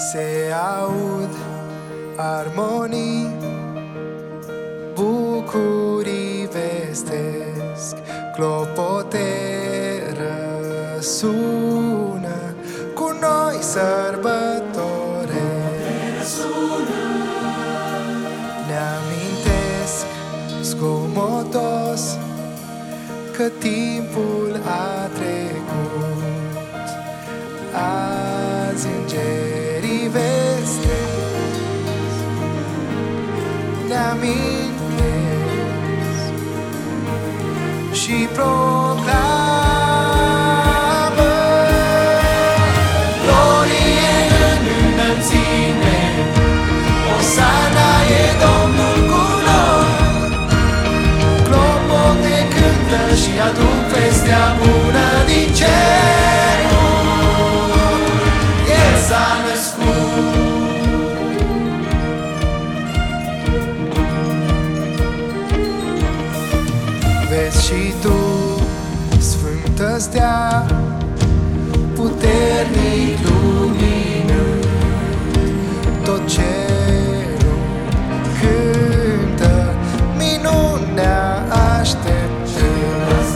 Se aud armonii Bucurii vestesc Clopote răsună Cu noi sărbătore Ne amintesc zgomotos Că timpul a trecut amintesc Și proclamă. Glorie în înălțime Osana e Domnul cu noi. Clopote cântă și aduc vestea bună din cer tu, sfântă stea Puternic luminând Tot cerul cântă Minunea așteptând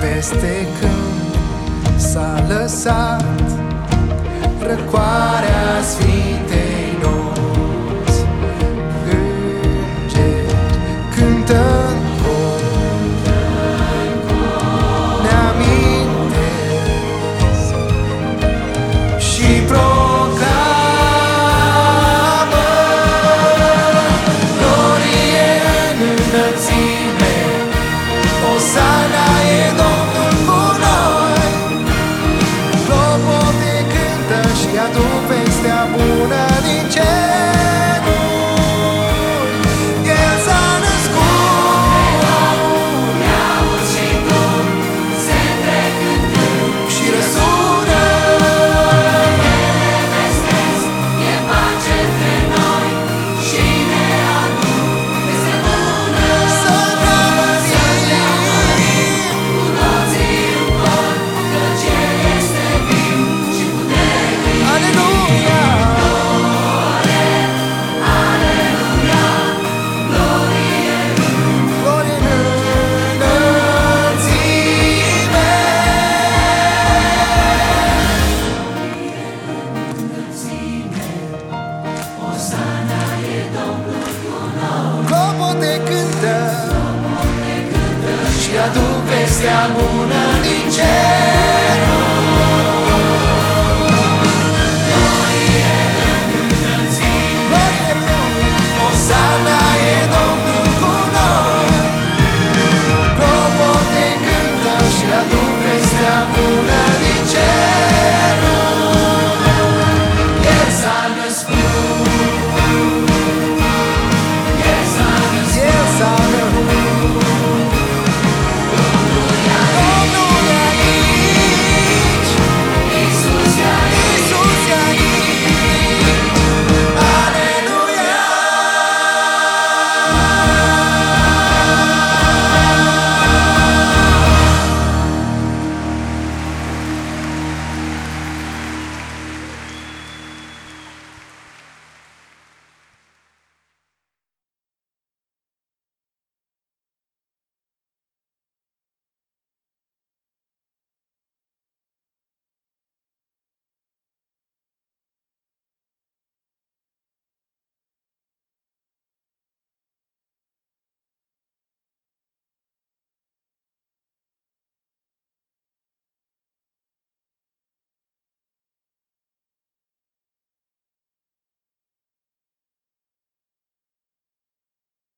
Peste când s-a lăsat Răcoarea Sfintei cântă. Și aduc vestea bună din cer.